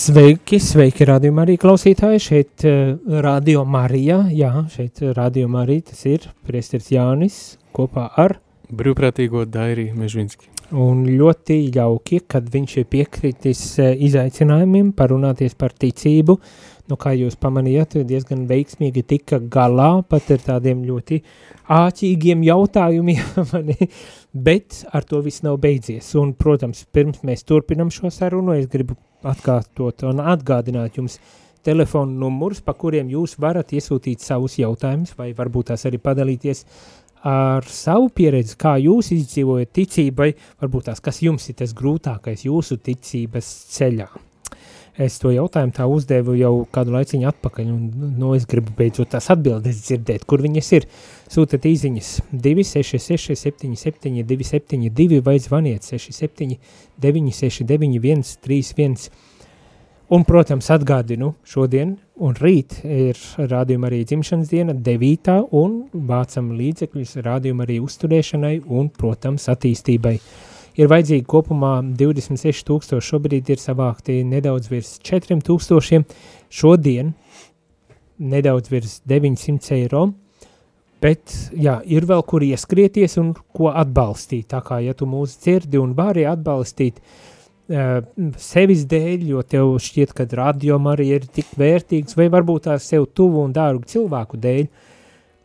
Sveiki, sveiki, rādījumā arī klausītāji, šeit uh, Radio Marija, jā, šeit Radio Marija, tas ir. Priesteris Jānis kopā ar brīvprātīgo Dairī Mežvinski. Un ļoti jauki, kad viņš ir piekritis uh, izaicinājumiem parunāties par ticību, nu kā jūs pamanījāt, diezgan veiksmīgi tika galā pat ar tādiem ļoti āķīgiem jautājumiem, bet ar to viss nav beidzies. Un, protams, pirms mēs turpinam šo sarunu, es gribu atkārtot un atgādināt jums telefonu numurus, pa kuriem jūs varat iesūtīt savus jautājumus vai varbūt tās arī padalīties ar savu pieredzi, kā jūs izdzīvojat ticībai, varbūt tās, kas jums ir tas grūtākais jūsu ticības ceļā. Es to jautājumu tā uzdevu jau kādu laiciņu atpakaļ, un nu, es gribu beidzot tās atbildes dzirdēt, kur viņas ir. Sūtiet īziņas 266 77 272 vai zvaniet 67 969 131. Un, protams, atgādinu, šodien un rīt ir rādījuma arī dzimšanas diena, 9. un vācam līdzekļus rādījuma arī uzturēšanai un, protams, attīstībai. Ir vajadzīgi kopumā 26 tūkstoši, šobrīd ir savākti nedaudz virs 4 tūkstošiem, šodien nedaudz virs 900 eiro, bet jā, ir vēl kur ieskrieties un ko atbalstīt, tā kā ja tu mūs dzirdi un vari atbalstīt uh, sevis dēļ, jo tev šķiet, ka radiom arī ir tik vērtīgs, vai varbūt tā sev tuvu un dārgu cilvēku dēļ, uh,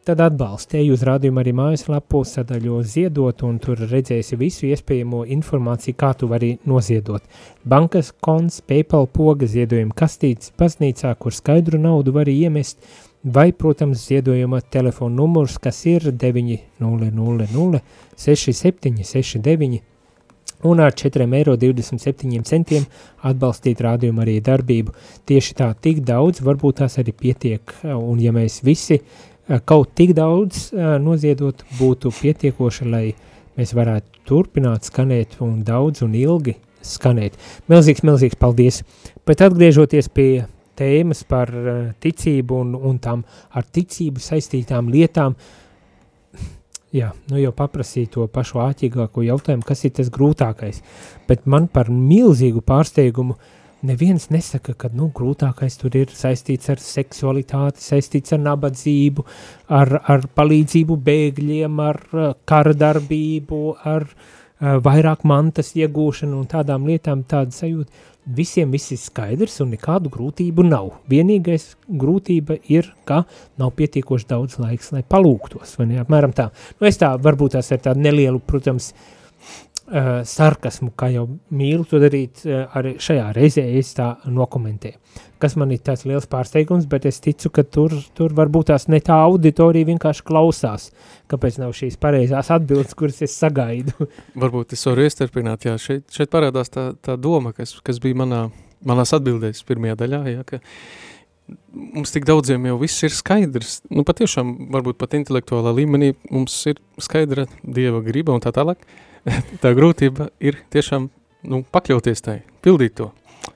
tad atbalstēji uz rādījumu arī mājaslapu sadaļo ziedot, un tur redzēsi visu iespējamo informāciju, kā tu vari noziedot. Bankas konts, PayPal poga, ziedojuma kastītes baznīcā, kur skaidru naudu var iemest, vai, protams, ziedojuma telefona numurs, kas ir 900 6769 un ar 4,27 eiro atbalstīt rādījumu arī darbību. Tieši tā, tik daudz, varbūt tās arī pietiek, un ja mēs visi uh, kaut tik daudz uh, noziedot būtu pietiekoši, lai mēs varētu turpināt skanēt un daudz un ilgi skanēt. Milzīgs, milzīgs paldies! Bet atgriežoties pie tēmas par uh, ticību un, un tām ar ticību saistītām lietām, jā, nu jau paprasīju to pašu āķīgāko jautājumu, kas ir tas grūtākais, bet man par milzīgu pārsteigumu uh, neviens nesaka, ka nu, grūtākais tur ir saistīts ar seksualitāti, saistīts ar nabadzību, ar, ar palīdzību bēgļiem, ar uh, karadarbību, ar uh, vairāk mantas iegūšanu un tādām lietām tāda sajūta. Visiem viss ir skaidrs un nekādu grūtību nav. Vienīgais grūtība ir, ka nav pietiekoši daudz laiks, lai palūgtos, vai ne, apmēram tā. Nu, es tā, varbūt tās ar tādu nelielu, protams, uh, uh, sarkasmu, kā jau mīlu to darīt, uh, arī šajā reizē es tā nokomentēju. Kas man ir tāds liels pārsteigums, bet es ticu, ka tur, tur varbūt tās ne tā auditorija vienkārši klausās, kāpēc nav šīs pareizās atbildes, kuras es sagaidu. varbūt es varu iestarpināt, jā, šeit, šeit parādās tā, tā doma, kas, kas bija manā, manās atbildēs pirmajā daļā, jā, ka mums tik daudziem jau viss ir skaidrs. Nu, patiešām, varbūt pat intelektuālā līmenī mums ir skaidra Dieva griba un tā tālāk, tā grūtība ir tiešām nu, pakļauties tai, pildīt to.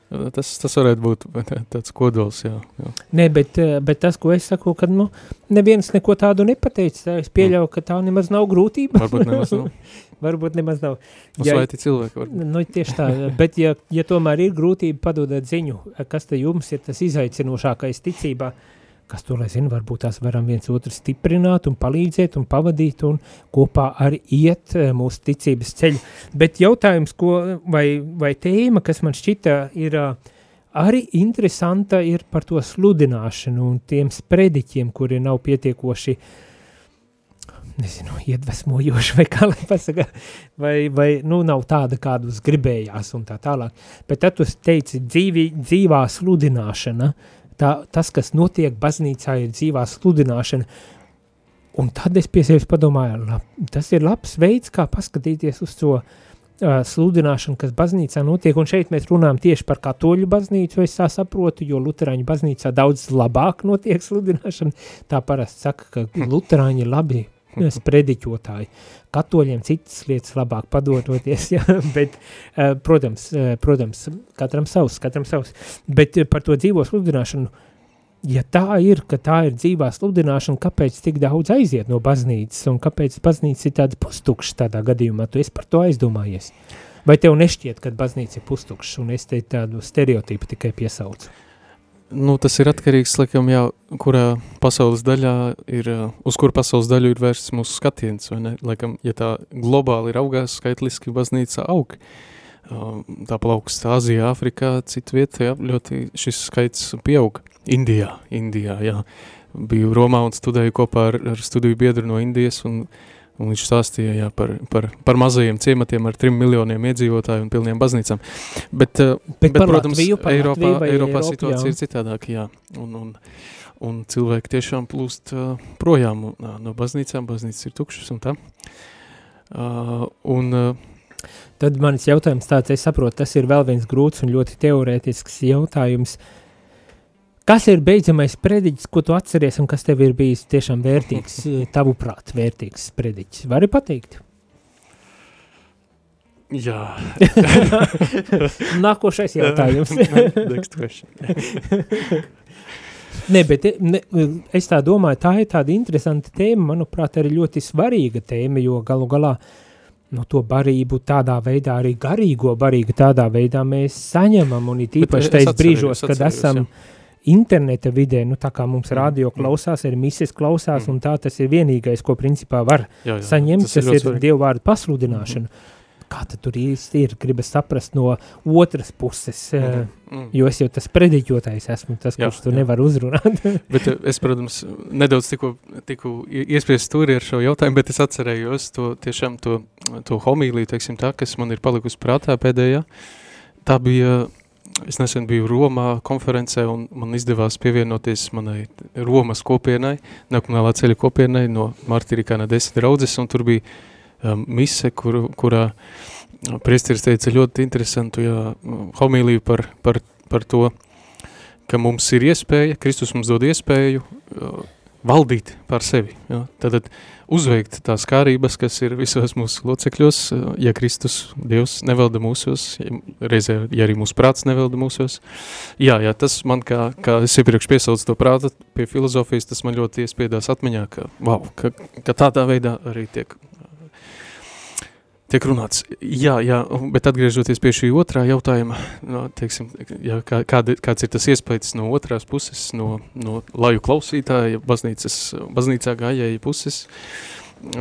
Tas, tas varētu būt tāds kodols, jā. jā. Nē, bet, eh, bet tas, ko es saku, kad, nu, neviens neko tādu nepateica, es pieļauju, ka tā nemaz nav grūtība. Varbūt nemaz nav. Varbūt nemaz nav. Uzlaiti ja, cilvēki var. Nu, tieši tā, bet ja, ja tomēr ir grūtība, padodat ziņu, kas te jums ir tas izaicinošākais ticībā, uh, kas to lai zina, varbūt tās varam viens otru stiprināt un palīdzēt un pavadīt un kopā arī iet eh, mūsu ticības ceļu. Bet jautājums, ko, vai, vai tēma, kas man šķita ir eh, arī interesanta, ir par to sludināšanu un tiem sprediķiem, kuri nav pietiekoši nezinu, iedvesmojoši, vai kā lai pasaka, vai, vai, nu, nav tāda, kādus gribējās un tā tālāk. Bet tad tu teici dzīvi, dzīvā sludināšana, uh, tā, tas, kas notiek baznīcā, ir dzīvā sludināšana. Un tad es pie sevis padomāju, lab, tas ir labs veids, kā paskatīties uz to uh, sludināšanu, kas baznīcā notiek. Un šeit mēs runājam tieši par katoļu baznīcu, es tā saprotu, jo luterāņu baznīcā daudz labāk notiek sludināšana. Tā parasti saka, ka hm. luterāņi labi sprediķotāji. Katoļiem citas lietas labāk padodoties, ja? bet, uh, protams, uh, protams, katram savs, katram savs. Bet uh, par to dzīvo sludināšanu, ja tā ir, ka tā ir dzīvā sludināšana, kāpēc tik daudz aiziet no baznīcas un kāpēc baznīca ir tāds pustukšs tādā gadījumā, tu esi par to aizdomājies? Vai tev nešķiet, ka baznīca ir pustukša un es te tādu stereotipu tikai piesaucu? Nu, tas ir atkarīgs, laikam, jā, kurā pasaules daļā ir, uz kur pasaules daļu ir vērsts mūsu skatiens, vai ne? Laikam, ja tā globāli ir augās skaitliski, baznīca aug. Tā plaukst Āzijā, Āfrikā, citu vietu, jā, ļoti šis skaits pieaug. Indijā, Indijā, jā. Biju Romā un studēju kopā ar, ar studiju biedru no Indijas un uh, Un viņš stāstīja jā, par, par, par mazajiem ciematiem ar trim miljoniem iedzīvotāju un pilniem baznīcām. Bet, eh, bet, bet protams, Latviju, Eiropā, Latviju Eiropā Eiropa, situācija jā. ir citādāka, jā. Un, un, un cilvēki tiešām plūst uh, projām uh, no baznīcām, baznīcas ir tukšas un tā. Uh, un, uh, Tad manis jautājums tāds, es saprotu, tas ir vēl viens grūts un ļoti teorētisks jautājums. Uh, Kas ir beidzamais prediķis, ko tu atceries, un kas tev ir bijis tiešām vērtīgs, tavuprāt, vērtīgs prediķis? Vari pateikt? Jā. Nākošais jautājums. Nē, bet ne, es tā domāju, tā ir tāda interesanta tēma, manuprāt, arī ļoti svarīga tēma, jo galu galā no to barību tādā veidā, arī garīgo barību tādā veidā mēs saņemam, un it īpaši tais brīžos, kad esam... Jā interneta vidē, nu tā kā mums mm. radio klausās, ir mises klausās, mm. un tā tas ir vienīgais, ko principā var jā, jā, saņemt, tas, tas ir, ir Dievu vārdu pasludināšana. Mm. Kā tad tur īsti ir, gribas saprast no otras puses, mm. Mm. jo es jau tas prediķotājs esmu, tas, jā, kurš tu jā. nevar uzrunāt. bet es, protams, nedaudz tiku, tiku iespiest stūri ar šo jautājumu, bet es atcerējos to tiešām to, to homīliju, teiksim tā, kas man ir palikusi prātā pēdējā. Tā bija es nesen biju Romā konferencē un man izdevās pievienoties manai Romas kopienai, nekumnālā ceļa kopienai no Martirikāna desmit draudzes, un tur bija um, mise, kur, kurā priesteris teica ļoti interesantu jā, homīliju par, par, par to, ka mums ir iespēja, Kristus mums dod iespēju uh, valdīt pār sevi. Ja? Tad uzveikt tās kārības, kas ir visos mūsu locekļos, ja Kristus, Dievs, nevalda mūsos, reizē, ja arī mūsu prāts nevalda mūsos. Jā, jā, tas man, kā, kā es iepriekš piesaucu to prāta pie filozofijas, tas man ļoti iespiedās atmiņā, ka, wow, ka, ka tādā veidā arī tiek tiek runāts. Jā, jā, bet atgriežoties pie šī otrā jautājuma, no, teiksim, jā, kā, kāda, kāds ir tas iespējas no otrās puses, no, no laju klausītāja, baznīcas, baznīcā gājēja puses,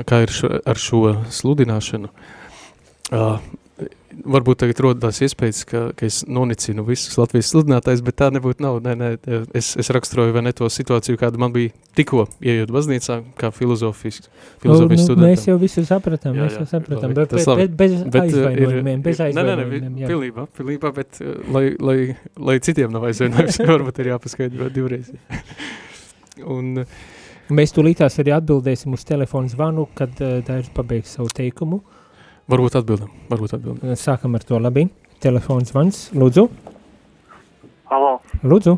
kā ir šo, ar šo sludināšanu. Uh, varbūt tagad rodās iespējas, ka, ka es nonicinu visus Latvijas sludinātājs, bet tā nebūtu nav. Nē, nē, es, es raksturoju vai ne to situāciju, kāda man bija tikko ieejot baznīcā, kā filozofijas, filozofijas nu, studentam. Mēs jau visu sapratām, jā, jā, mēs jau sapratām, bet, bet, bet bez bet, uh, aizvainojumiem, bez aizvainojumiem. Nē, nē, nē, pilnībā, pilnībā, bet uh, lai, lai, lai citiem nav aizvainojums, varbūt ir jāpaskaidro divreiz. Un, Mēs tūlītās arī atbildēsim uz telefonu zvanu, kad uh, tā ir pabeigts savu teikumu. Uh, Varbūt atbildam, varbūt atbildam. Sākam ar to labi. Telefons zvans, lūdzu. Halo. Lūdzu.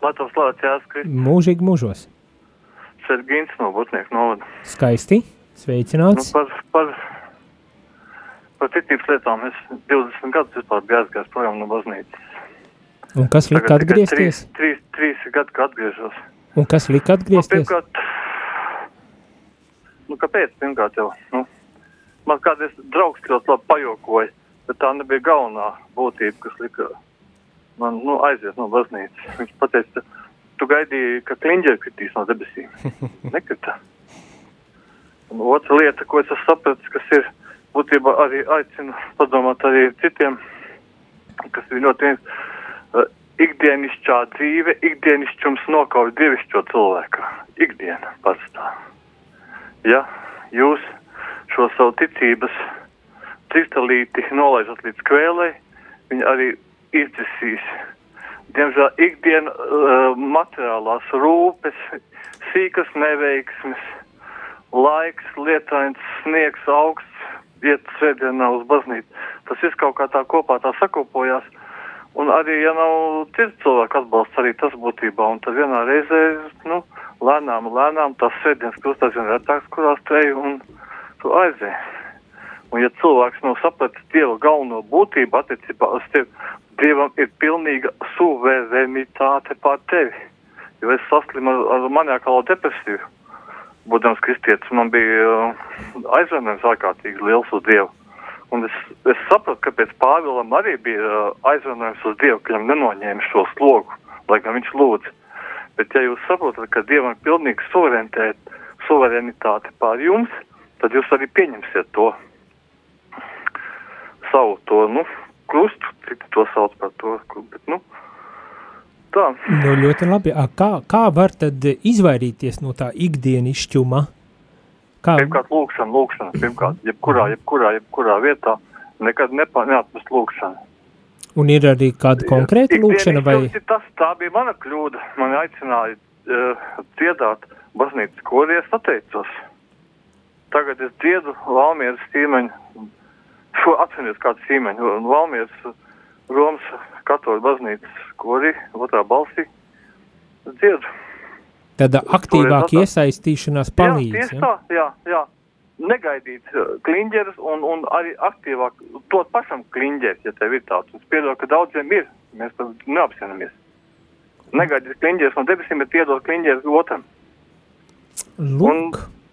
Lai tev slavēts jāskrīt. Mūžīgi mūžos. Sergīns no Butnieku novada. Skaisti, sveicināts. Nu, par, par, par ticības lietām es 20 gadus vispār biju aizgājis projām no baznīcas. Un kas lika atgriezties? 3, 3, 3 gadu, ka atgriežos. Un kas lika atgriezties? Nu, pirmkārt, nu, kāpēc? Pirmkārt jau, nu, man kādreiz draugs ļoti labi pajokoja, bet tā nebija galvenā būtība, kas lika man nu, aiziet no baznīcas. Viņš pateica, tu gaidīji, ka kliņģeri kritīs no debesīm. Nekrita. Un otra lieta, ko es esmu sapratis, kas ir būtībā arī aicinu padomāt arī citiem, kas ir ļoti uh, ikdienišķā dzīve, ikdienišķums nokauj dievišķo cilvēku. Ikdiena pastāv. Ja jūs šo savu ticības kristalīti nolaižot līdz kvēlē, viņi arī izdzisīs. Diemžēl ikdiena uh, materiālās rūpes, sīkas neveiksmes, laiks, lietains, sniegs, augsts, iet svētdienā uz baznīcu. Tas viss kaut kā tā kopā tā sakopojās. Un arī, ja nav cits cilvēku atbalsts, arī tas būtībā. Un tad vienā reizē, nu, lēnām, lēnām tas svētdienas kļūst aizvien retāks, kurās teju un tu aizēji. Un ja cilvēks nav sapratis Dieva galveno būtību attiecībā uz tevi, Dievam ir pilnīga suverenitāte pār tevi. Jo es saslimu ar, ar maniakālo depresiju. Būdams kristietis, man bija uh, aizvainojums ārkārtīgi liels uz Dievu. Un es, es sapratu, ka pēc Pāvilam arī bija uh, aizvainojums uz Dievu, ka viņam nenoņēma šo slogu, lai gan viņš lūdz. Bet ja jūs saprotat, ka Dievam ir pilnīga suverenitāte pār jums, tad jūs arī pieņemsiet to savu to, nu, krustu, citi to sauc par to, bet, nu, tā. Nu, ļoti labi. A, kā, kā var tad izvairīties no tā ikdienišķuma? Kā? Pirmkārt, lūkšana, lūkšana, pirmkārt, jebkurā, jebkurā, jebkurā vietā, nekad nepa, neatmest lūkšanu. Un ir arī kāda konkrēta lūkšana vai? Tas, tā bija mana kļūda. Man aicināja uh, dziedāt baznīcas korī, es atteicos. Tagad es dziedu Valmieras tīmeņu, šo atceries kādu tīmeņu, Valmieras Romas katoļu baznīcas korī, otrā balsī, dziedu. Tāda aktīvāka iesaistīšanās palīdz. Jā, tieši tā, jā, jā. Negaidīt uh, kliņģerus un, un arī aktīvāk dot pašam kliņģeri, ja tev ir tāds. Es piedodu, ka daudziem ir, mēs tam neapzināmies. Negaidīt kliņģerus no debesīm, bet iedot kliņģerus otram. Lūk. Un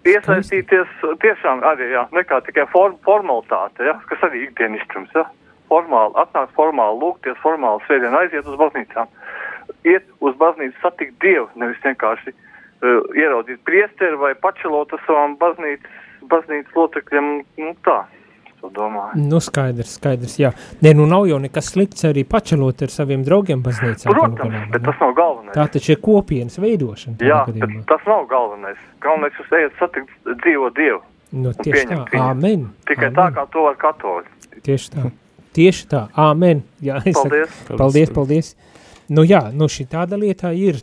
iesaistīties tiešām arī, jā, nekā tikai form, formalitāte, ja, kas arī ikdienišķums, ja. Formāli, atnākt formāli lūgties, formāli svētdien aiziet uz baznīcām iet uz baznīcu satikt Dievu, nevis vienkārši uh, ieraudzīt priesteri vai pačelot ar savām baznīcas, baznīcas locekļiem, nu tā. Nu, skaidrs, skaidrs, jā. Nē, nu nav jau nekas slikts arī pačelot ar saviem draugiem baznīcā. Protams, gadījumā, bet tas nav galvenais. Tā taču ir kopienas veidošana. Jā, bet tas nav galvenais. Galvenais jūs ejat satikt dzīvo Dievu. Nu, tieši tā, āmen. Tikai āmen. tā, kā to var katoļi. Tieši tā, tieši tā, āmen. Jā, es paldies. Saku, paldies, paldies. Nu jā, nu šī tāda lietā ir,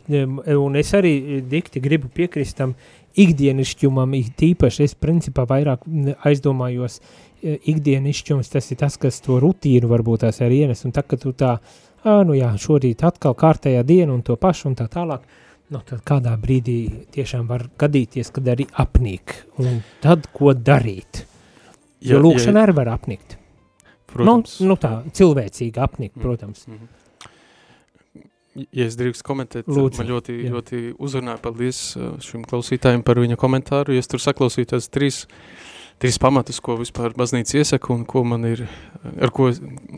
un es arī dikti gribu piekristam ikdienišķumam, tīpaši es principā vairāk aizdomājos, e, ikdienišķums tas ir tas, kas to rutīnu varbūt tās arī ienes, un tā, ka tu tā, ā, nu jā, šorīt atkal kārtējā diena un to pašu un tā tālāk, nu tad kādā brīdī tiešām var gadīties, kad arī apnīk, un tad ko darīt? Jo ja, lūkšana ja, arī var apnikt. Protams. Nu, nu tā, cilvēcīgi apnikt, mm, protams. Mm -hmm. Ja es drīkst komentēt, Lūdzu, man ļoti, jā. ļoti uzrunāja, paldies uh, šim klausītājiem par viņa komentāru, ja es tur saklausīju tās trīs, trīs pamatus, ko vispār baznīca iesaka un ko man ir, ar, ko,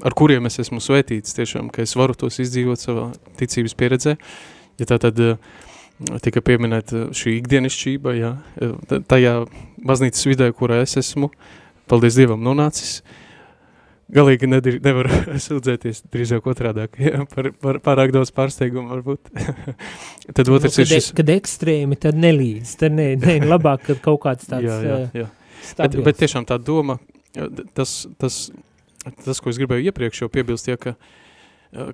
ar kuriem es esmu svētīts tiešām, ka es varu tos izdzīvot savā ticības pieredzē. Ja tā tad uh, tika pieminēta šī ikdienišķība, jā, tajā baznīcas vidē, kurā es esmu, paldies Dievam, nonācis, galīgi nedir, nevar sūdzēties drīzāk otrādāk, ja, par, par pārāk daudz pārsteigumu varbūt. tad otrs nu, ir šis... Kad ekstrēmi, tad nelīdz, tad ne, ne labāk, kad kaut kāds tāds jā, jā, jā. Bet, bet tiešām tā doma, tas, tas, tas, ko es gribēju iepriekš jau piebilst, ja, ka,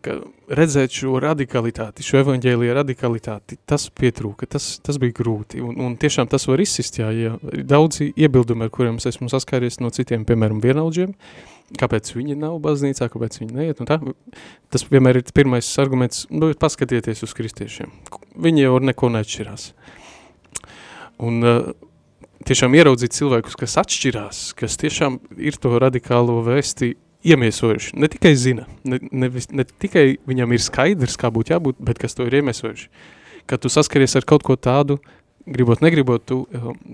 ka redzēt šo radikalitāti, šo evaņģēlija radikalitāti, tas pietrūka, tas, tas bija grūti, un, un tiešām tas var izsist, jā, ja daudzi iebildumi, ar kuriem es esmu saskāries no citiem, piemēram, vienaudžiem, uh, kāpēc viņi nav baznīcā, kāpēc viņi neiet, tā, tas vienmēr ir pirmais arguments, nu, paskatieties uz kristiešiem, viņi jau ar neko neatšķirās. Un uh, tiešām ieraudzīt cilvēkus, kas atšķirās, kas tiešām ir to radikālo vēsti iemiesojuši, ne tikai zina, ne, ne, ne tikai viņam ir skaidrs, kā būtu jābūt, bet kas to ir iemiesojuši. Kad tu saskaries ar kaut ko tādu, gribot, negribot, tu,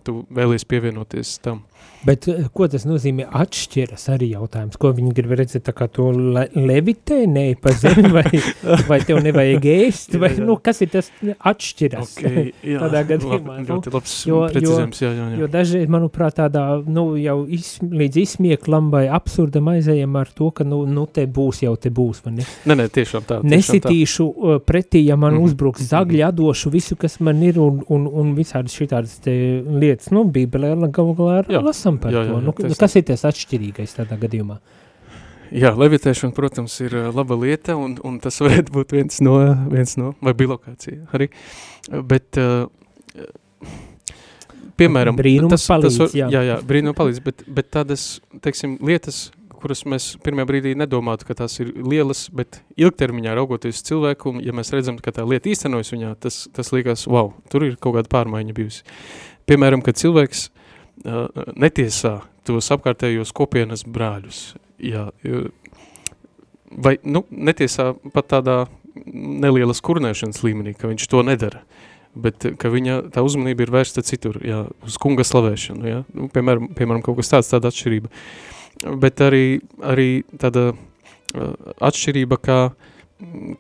tu vēlies pievienoties tam. Bet eh, ko tas nozīmē atšķiras arī jautājums, ko viņi grib redzēt tā kā to le levitē, ne pa zemi, vai, vai tev nevajag ēst, vai, jā, jā. nu, kas ir tas atšķiras okay, jā, tādā gadījumā. Lab, ļoti labs jo, precizējums, jā, jā, jā. Jo dažreiz, manuprāt, tādā, nu, jau iz, līdz izsmieklam vai absurdam aizējam ar to, ka, nu, nu, te būs, jau te būs? Nē, nē, tiešām tā. Tiešām Nesitīšu tā. Uh, pretī, ja man mm uzbruks zagļi, atdošu visu, kas man ir, un, un, un visādas šitādas lietas, nu, bībelē galu galā lasam esam par jā, jā, to. Nu, nu, kas ir tas atšķirīgais tādā gadījumā? Jā, levitēšana, protams, ir laba lieta, un, un tas varētu būt viens no, viens no vai bilokācija arī. Bet, uh, piemēram, brīnums tas, palīdz, tas var, jā. jā, jā, brīnums palīdz, bet, bet tādas, teiksim, lietas, kuras mēs pirmajā brīdī nedomātu, ka tās ir lielas, bet ilgtermiņā raugoties cilvēku, ja mēs redzam, ka tā lieta īstenojas viņā, tas, tas liekas, wow, tur ir kaut kāda pārmaiņa bijusi. Piemēram, kad cilvēks uh, netiesā tos apkārtējos kopienas brāļus. Jā, vai, nu, netiesā pat tādā nelielas kurnēšanas līmenī, ka viņš to nedara, bet ka viņa tā uzmanība ir vērsta citur, jā, uz kunga slavēšanu, jā, nu, piemēram, piemēram, kaut kas tāds, tāda atšķirība. bet arī, arī tāda atšķirība, kā,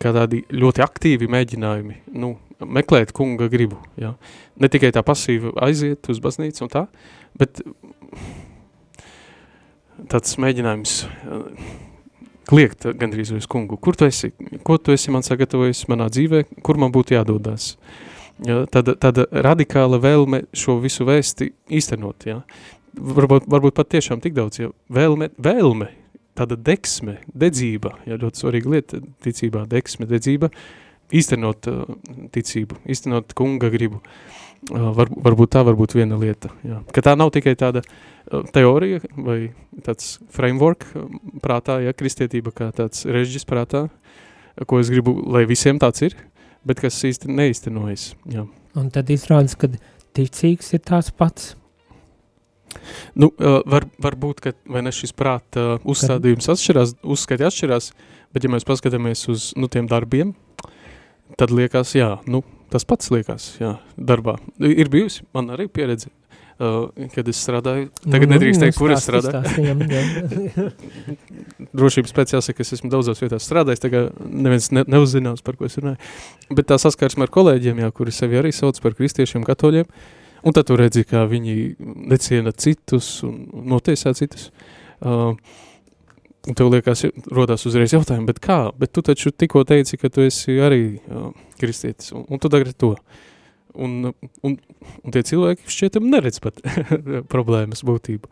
kā tādi ļoti aktīvi mēģinājumi, nu, meklēt kunga gribu, jā. Ne tikai tā pasīva aiziet uz baznīcu un tā, bet tāds mēģinājums uh, kliegt gandrīz uz kungu. Kur tu esi? Ko tu esi man sagatavojis manā dzīvē? Kur man būtu jādodās? Ja, tāda, tāda radikāla vēlme šo visu vēsti īstenot, ja. Varbūt, varbūt pat tiešām tik daudz, ja vēlme, vēlme, tāda deksme, dedzība, ja ļoti svarīga lieta ticībā, deksme, dedzība, īstenot uh, ticību, īstenot kunga gribu. Uh, var, varbūt tā varbūt viena lieta, ja. Ka tā nav tikai tāda uh, teorija vai tāds framework prātā, ja, kristietība kā tāds režģis prātā, ko es gribu, lai visiem tāds ir, bet kas īsti neiztenojas. Jā. Un tad izrādās, ka ticīgs ir tās pats. Nu, var, var būt, ka vai ne šis prāta uzstādījums atšķirās, uzskati atšķirās, bet ja mēs paskatāmies uz nu, tiem darbiem, tad liekas, jā, nu, tas pats liekas, jā, darbā. Ir bijusi, man arī pieredze, uh, kad es strādāju. Tagad nu, nedrīkst teikt, kur es strādāju. Drošības pēc jāsaka, ka es esmu daudzās vietās strādājis, tagad neviens ne, neuzzinās, par ko es runāju. Bet tā saskarsme ar kolēģiem, jā, kuri sevi arī sauc par kristiešiem, katoļiem, un tad tu redzi, kā viņi neciena citus un notiesā citus. Uh, tev liekas, rodās uzreiz jautājumi, bet kā? Bet tu taču tikko teici, ka tu esi arī uh, kristietis, un, un tu tagad to. Uh, Un, un, un tie cilvēki šķietam neredz pat problēmas būtību.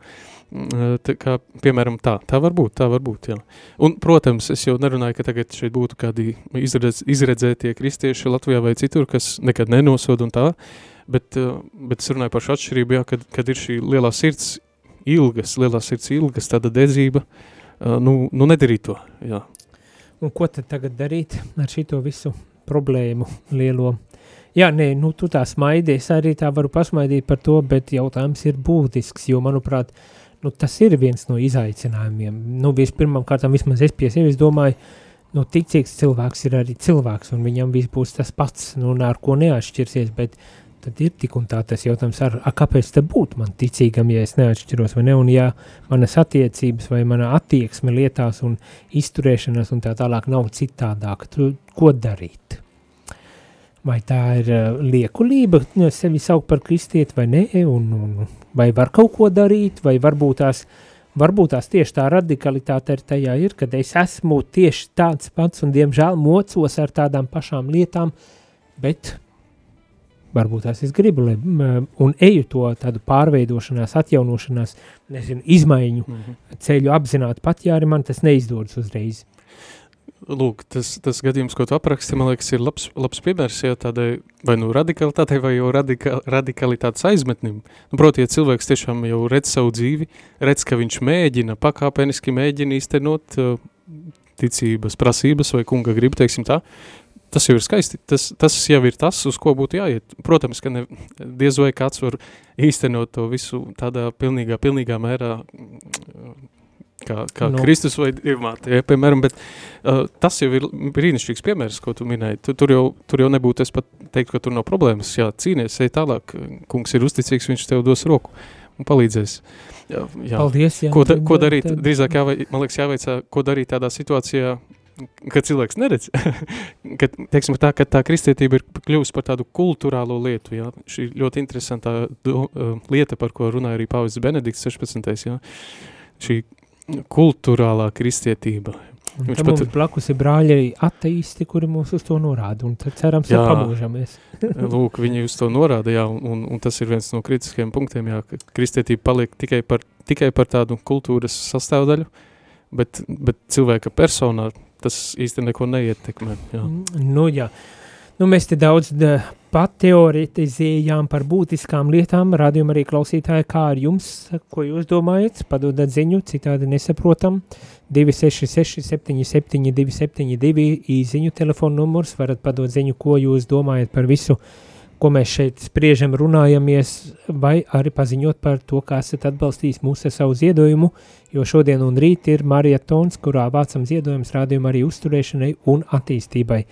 Tā kā, piemēram, tā, tā var būt, tā var būt, jā. Un, protams, es jau nerunāju, ka tagad šeit būtu kādi izredz, izredzētie kristieši Latvijā vai citur, kas nekad nenosod un tā, bet, bet es runāju par šo atšķirību, jā, kad, kad ir šī lielā sirds ilgas, lielā sirds ilgas, tāda dedzība, nu, nu nedarīt to, jā. Un ko tad tagad darīt ar šito visu problēmu lielo? Jā, nē, nu tu tā smaidi, es arī tā varu pasmaidīt par to, bet jautājums ir būtisks, jo, manuprāt, nu tas ir viens no izaicinājumiem. Nu, vispirmām kārtām vismaz es pie sevis domāju, nu ticīgs cilvēks ir arī cilvēks, un viņam viss būs tas pats, nu, ar ko neatšķirsies, bet tad ir tik un tā tas jautājums, ar, ar kāpēc te būt man ticīgam, ja es neatšķiros vai ne, un ja manas attiecības vai mana attieksme lietās un izturēšanās un tā tālāk nav citādāk, tu ko darīt? vai tā ir uh, liekulība, sevi saukt par kristieti vai nē, un, un vai var kaut ko darīt, vai varbūt tās, varbūt tās tieši tā radikalitāte ir tajā ir, kad es esmu tieši tāds pats un diemžēl mocos ar tādām pašām lietām, bet varbūt tās es gribu, lai, un eju to tādu pārveidošanās, atjaunošanās, nezinu, izmaiņu mm -hmm. ceļu apzināti pat, ja arī man tas neizdodas uzreiz. Lūk, tas, tas gadījums, ko tu apraksti, man liekas, ir labs, labs piemērs, ja tādai vai nu radikalitātei, vai jau radika, radikalitātes aizmetnim. Nu, proti, ja cilvēks tiešām jau redz savu dzīvi, redz, ka viņš mēģina, pakāpeniski mēģina īstenot uh, ticības prasības vai kunga gribu, teiksim tā, tas jau ir skaisti, tas, tas jau ir tas, uz ko būtu jāiet. Protams, ka ne, diez vai kāds var īstenot to visu tādā pilnīgā, pilnīgā mērā kā, kā nu. Kristus vai Dievmāte, ja, piemēram, bet uh, tas jau ir brīnišķīgs piemērs, ko tu minēji. Tu, tur, jau, tur jau nebūtu, es pat teiktu, ka tur nav problēmas, jā, cīnies, ej tālāk, kungs ir uzticīgs, viņš tev dos roku un palīdzēs. Jā, jā. Paldies, jā. Ko, da, ko darīt, drīzāk jāvai, man liekas jāveicā, ko darīt tādā situācijā, kad cilvēks neredz, kad, teiksim tā, ka tā kristietība ir kļuvusi par tādu kulturālo lietu, jā, šī ļoti interesantā do, uh, lieta, par ko runāja arī Pāvis Benedikts 16. jā, šī kulturālā kristietība. Un Viņš pat mums blakus ir brāļi arī ateisti, kuri mums uz to norāda, un tad cerams, jā, pamūžamies. lūk, viņi uz to norāda, jā, un, un tas ir viens no kritiskajiem punktiem, jā, ka kristietība paliek tikai par, tikai par tādu kultūras sastāvdaļu, bet, bet cilvēka personā tas īsti neko neietekmē. Jā. Nu jā, Nu, mēs te daudz pat teoretizējām par būtiskām lietām. Radījumā arī klausītāji, kā ar jums, ko jūs domājat, padodat ziņu, citādi nesaprotam. 266 77 272 īziņu telefonu numurs, varat padot ziņu, ko jūs domājat par visu, ko mēs šeit spriežam, runājamies, vai arī paziņot par to, kā esat atbalstījis mūsu savu ziedojumu, jo šodien un rīt ir marietons, kurā vācam ziedojums rādījuma arī uzturēšanai un attīstībai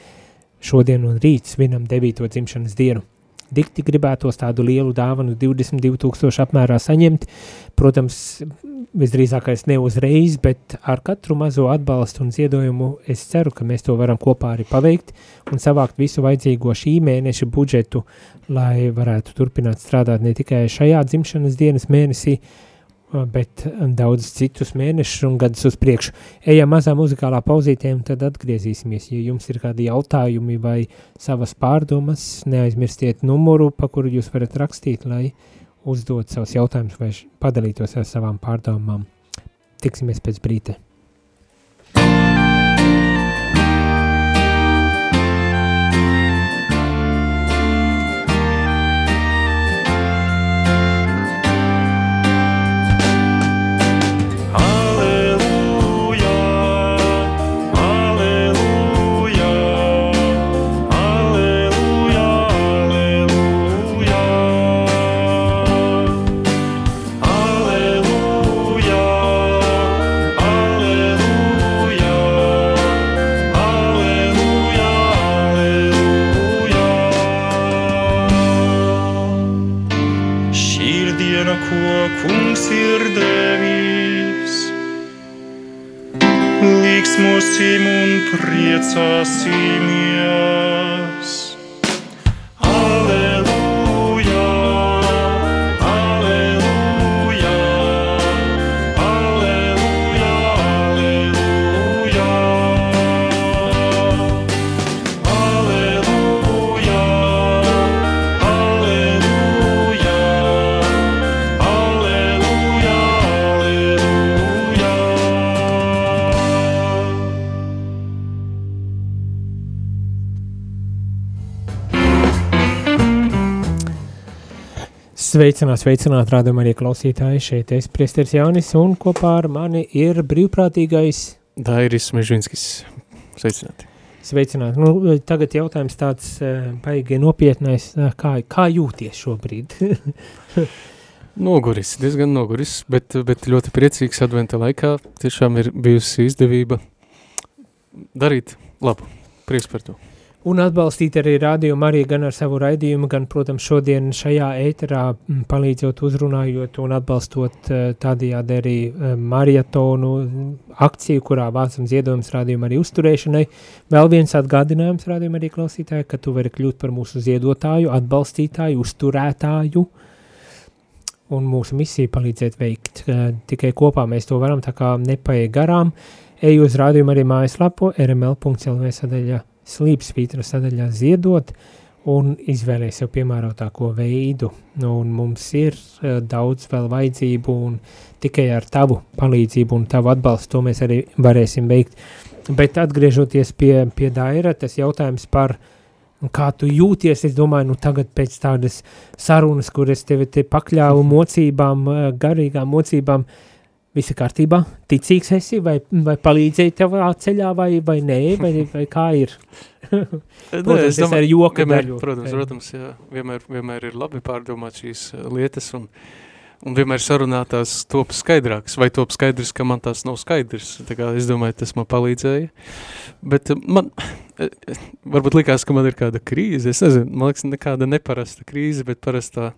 šodien un rīt svinam 9. dzimšanas dienu. Dikti gribētos tādu lielu dāvanu 22 tūkstoši apmērā saņemt. Protams, visdrīzākais ne uzreiz, bet ar katru mazo atbalstu un ziedojumu es ceru, ka mēs to varam kopā arī paveikt un savākt visu vajadzīgo šī mēneša budžetu, lai varētu turpināt strādāt ne tikai šajā dzimšanas dienas mēnesī, bet daudz citus mēnešus un gadus uz priekšu. Ejam mazā muzikālā pauzītē un tad atgriezīsimies. Ja jums ir kādi jautājumi vai savas pārdomas, neaizmirstiet numuru, pa kuru jūs varat rakstīt, lai uzdot savus jautājumus vai padalītos ar savām pārdomām. Tiksimies pēc brīte. Sveicināt, sveicināt, rādam arī klausītāji. Šeit es, priesteris Jānis, un kopā ar mani ir brīvprātīgais... Dairis Mežinskis. Sveicināti. Sveicināt. Nu, tagad jautājums tāds uh, baigi nopietnais. Uh, kā, kā jūties šobrīd? noguris, diezgan noguris, bet, bet ļoti priecīgs adventa laikā. Tiešām ir bijusi izdevība darīt labu. Prieks par to un atbalstīt arī rādījumu arī gan ar savu raidījumu, gan, protams, šodien šajā ēterā palīdzot uzrunājot un atbalstot eh, tādējādi arī eh, marietonu akciju, kurā vācam ziedojums rādījumu arī uzturēšanai. Vēl viens atgādinājums rādījumu arī klausītāji, ka tu vari kļūt par mūsu ziedotāju, atbalstītāju, uzturētāju, un mūsu misiju palīdzēt veikt. Eh, tikai kopā mēs to varam, tā kā nepaiet garām. Ej uz rādījumu arī mājaslapu rml.lv sadaļā slīpsvītra sadaļā ziedot un izvēlēties sev piemērotāko veidu. Nu, un mums ir uh, daudz vēl vajadzību un tikai ar tavu palīdzību un tavu atbalstu to mēs arī varēsim veikt. Bet atgriežoties pie, pie Daira, tas jautājums par kā tu jūties, es domāju, nu tagad pēc tādas sarunas, kur es tevi te pakļāvu mhm. mocībām, garīgām mocībām, uh, Visi kārtībā, ticīgs esi, vai, vai palīdzēji tev ceļā, vai, vai nē, vai, vai kā ir? protams, es domāju, ar joka vienmēr, daļu. Protams, protams, jā, vienmēr, vienmēr ir labi pārdomāt šīs uh, lietas, un, un vienmēr sarunātās top skaidrāks, vai top skaidrs, ka man tās nav skaidrs. Tā kā es domāju, tas man palīdzēja. Bet uh, man, uh, varbūt likās, ka man ir kāda krīze, es nezinu, man liekas, nekāda neparasta krīze, bet parastā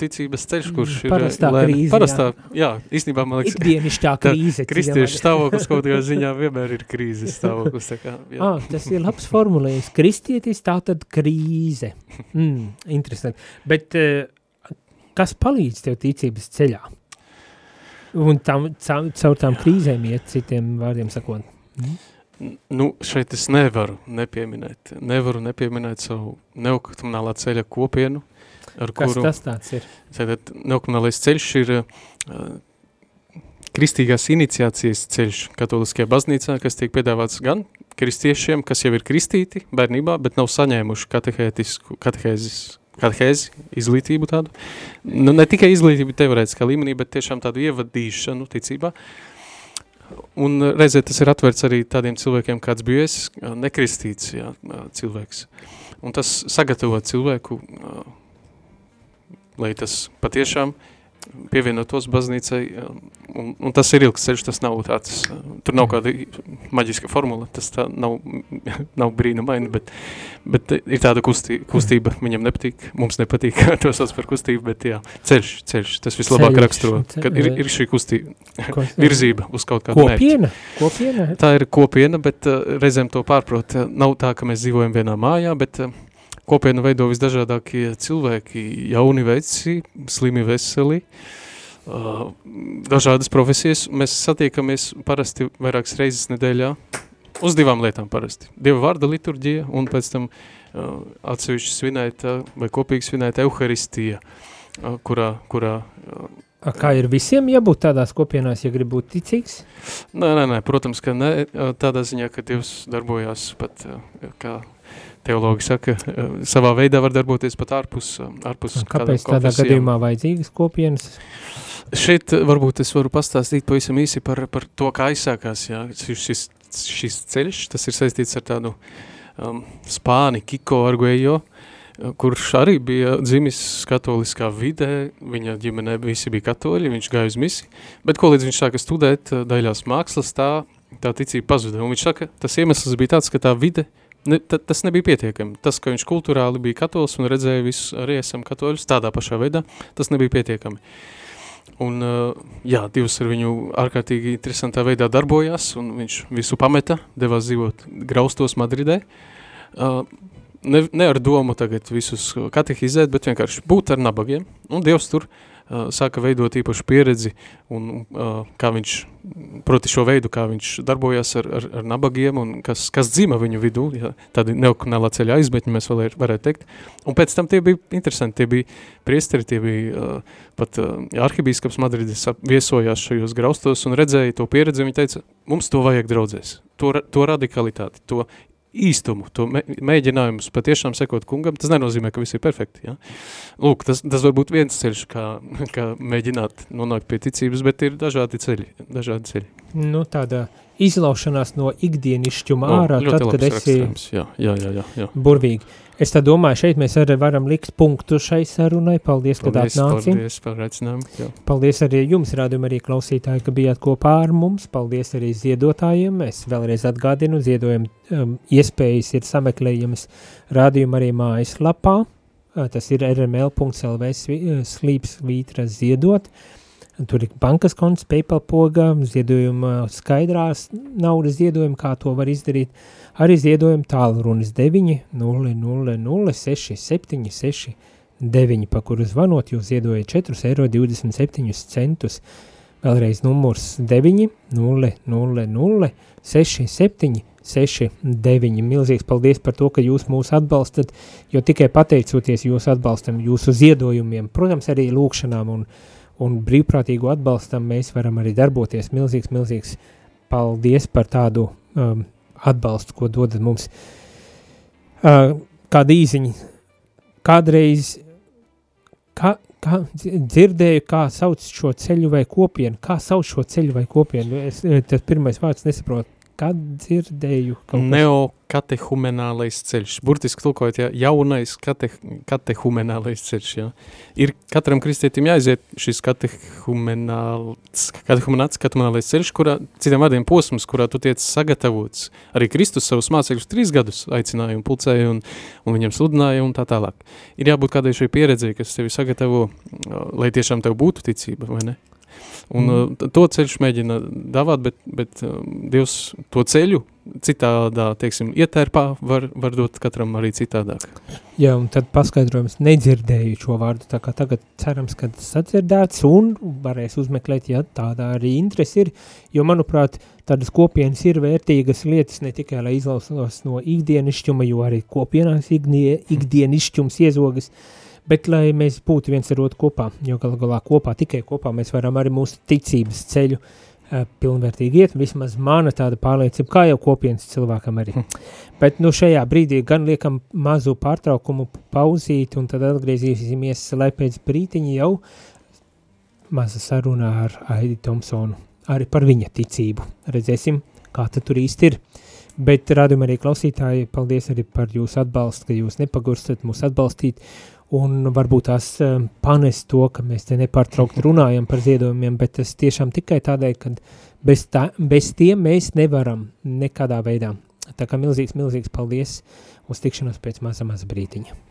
ticības ceļš, kurš ir parastā lēna, krīze, parastā, jā. īstenībā man liekas, ikdienišķā krīze. Kristiešu stāvoklis kaut kādā ziņā vienmēr ir krīzes stāvoklis. Tā kā, jā. ah, tas ir labs formulējums. Kristietis tā tad krīze. Mm, interesanti. Bet uh, kas palīdz tev ticības ceļā? Un tam, caur tām krīzēm iet citiem vārdiem sakot. Mm. Nu, šeit es nevaru nepieminēt, nevaru nepieminēt savu neokriminālā ceļa kopienu, ar Kas kuru... tas tāds ir? Tātad neokumālais ceļš ir uh, kristīgās iniciācijas ceļš katoliskajā baznīcā, kas tiek piedāvāts gan kristiešiem, kas jau ir kristīti bērnībā, bet nav saņēmuši katehētisku, katehēzis, katehēzi, izglītību tādu. Nu, ne tikai izglītību teorētiskā līmenī, bet tiešām tādu ievadīšanu ticībā. Un reizē tas ir atverts arī tādiem cilvēkiem, kāds bija es, nekristīts jā, cilvēks. Un tas sagatavo cilvēku uh, lai tas patiešām pievienotos baznīcai, un, un tas ir ilgs ceļš, tas nav tāds, tur nav kāda maģiska formula, tas tā nav, nav brīnumaini, bet, bet ir tāda kustī, kustība, viņam nepatīk, mums nepatīk, to sauc par kustību, bet jā, ceļš, ceļš, tas vislabāk ceļš, raksturo, kad ir, ir šī kustība, virzība uz kaut kādu kopiena, mērķi. Kopiena? Tā ir kopiena, bet uh, reizēm to pārprot, nav tā, ka mēs dzīvojam vienā mājā, bet uh, kopienu veido visdažādākie cilvēki, jauni veci, slimi veseli, dažādas profesijas. Mēs satiekamies parasti vairākas reizes nedēļā uz divām lietām parasti. Dieva vārda liturģija un pēc tam atsevišķi svinēta vai kopīgi svinēta euharistija, uh, kurā, kurā uh, Kā ir visiem jābūt tādās kopienās, ja grib būt ticīgs? Nē, nē, nē, protams, ka ne, tādā ziņā, ka Dievs darbojās pat kā teologi saka, eh, savā veidā var darboties pat ārpus, eh, ārpus Un kāpēc tādā gadījumā vajadzīgas kopienas? Šeit eh, varbūt es varu pastāstīt pavisam īsi par, par to, kā aizsākās jā, šis, šis ceļš, tas ir saistīts ar tādu um, spāni Kiko Arguejo, kurš arī bija dzimis katoliskā vidē, viņa ģimenē visi bija katoļi, viņš gāja uz misi, bet ko līdz viņš sāka studēt daļās mākslas, tā, tā ticība pazuda. Un viņš saka, tas iemesls bija tāds, ka tā vide ne, tas nebija pietiekami. Tas, ka viņš kultūrāli bija katolis un redzēja visus arī esam katoļus tādā pašā veidā, tas nebija pietiekami. Un, jā, Dievs ar viņu ārkārtīgi interesantā veidā darbojās, un viņš visu pameta, devās dzīvot graustos Madridē. Ne, ne ar domu tagad visus katehizēt, bet vienkārši būt ar nabagiem, un Dievs tur uh, sāka veidot īpašu pieredzi un kā viņš, proti šo veidu, kā viņš darbojās ar, ar, ar nabagiem un kas, kas dzima viņu vidū, ja, tādi neokunālā ceļa aizbeņi mēs vēl varētu teikt. Un pēc tam tie bija interesanti, tie bija priesteri, tie bija pat arhibīskaps Madridis viesojās šajos graustos un redzēja to pieredzi, viņi teica, mums to vajag draudzēs, to, to radikalitāti, to īstumu, to mēģinājumus patiešām sekot kungam, tas nenozīmē, ka viss ir perfekti. Ja? Lūk, tas, tas var būt viens ceļš, kā, kā mēģināt nonākt pie ticības, bet ir dažādi ceļi. Dažādi ceļi. Nu, tāda izlaušanās no ikdienišķuma no, ārā, tad, kad esi jā, jā, jā, jā, jā. burvīgi. Es tā domāju, šeit mēs arī varam likt punktu šai sarunai. Paldies, paldies ka atnāci. Paldies par aicinājumu. Paldies arī jums, rādījumi arī klausītāji, ka bijāt kopā ar mums. Paldies arī ziedotājiem. Mēs vēlreiz atgādinu, ziedojam um, iespējas ir sameklējamas rādījumi arī mājaslapā. Tas ir rml.lv slīps vītra ziedot. Tur ir bankas konts, PayPal poga, ziedojuma skaidrās naudas ziedojuma, kā to var izdarīt. Arī ziedojuma tālrunis 9 0 0 0 6 7 6 9, pa kuru zvanot, jūs ziedojat 4,27 eiro. Vēlreiz numurs 9 0 0 0 6 7 6 9. Milzīgs paldies par to, ka jūs mūs atbalstat, jo tikai pateicoties jūsu atbalstam, jūsu ziedojumiem, protams, arī lūkšanām un lūkšanām, un brīvprātīgu atbalstam mēs varam arī darboties. Milzīgs, milzīgs paldies par tādu um, atbalstu, ko dodat mums. Uh, kāda īziņa, kādreiz, kā, kā dzirdēju, kā sauc šo ceļu vai kopienu, kā sauc šo ceļu vai kopienu, es, tas pirmais vārds nesaprotu, kad dzirdēju kas. Neokatehumenālais ceļš, burtiski tulkojot, ja, jaunais kate, katehumenālais ceļš, ja. Ir katram kristietim jāiziet šis katehumenāls, katehumenāts, katehumenālais ceļš, kurā, citiem vārdiem posms, kurā tu tiec sagatavots. Arī Kristus savus mācekļus trīs gadus aicināja un pulcēja un, un viņam sludināja un tā tālāk. Ir jābūt kādai šai pieredzei, kas tevi sagatavo, lai tiešām tev būtu ticība, vai ne? Un mm. Uh, to ceļš mēģina davāt, bet, bet uh, Dievs to ceļu citādā, teiksim, ietērpā var, var dot katram arī citādāk. Jā, un tad paskaidrojums nedzirdēju šo vārdu, tā kā tagad cerams, ka sadzirdēts un varēs uzmeklēt, ja tādā arī interesi ir, jo, manuprāt, tādas kopienas ir vērtīgas lietas ne tikai, lai izlausos no ikdienišķuma, jo arī kopienās ikdienišķums iezogas, uh, bet lai mēs būtu viens ar otru kopā, jo galu galā kopā, tikai kopā mēs varam arī mūsu ticības ceļu uh, pilnvērtīgi iet, vismaz mana tāda pārliecība, kā jau kopienas cilvēkam arī. Hm. Bet nu šajā brīdī gan liekam mazu pārtraukumu pauzīt, un tad atgriezīsimies, lai pēc brītiņa jau maza sarunā ar Aidi Tomsonu, arī par viņa ticību. Redzēsim, kā tad tur īsti ir. Bet rādījumā arī klausītāji, paldies arī par jūsu atbalstu, ka jūs nepagurstat mūs atbalstīt un varbūt tās um, panest to, ka mēs te nepārtraukti runājam par ziedojumiem, bet tas tiešām tikai tādēļ, ka bez, tā, bez tiem mēs nevaram nekādā veidā. Tā kā milzīgs, milzīgs paldies uz tikšanos pēc mazā maza brītiņa.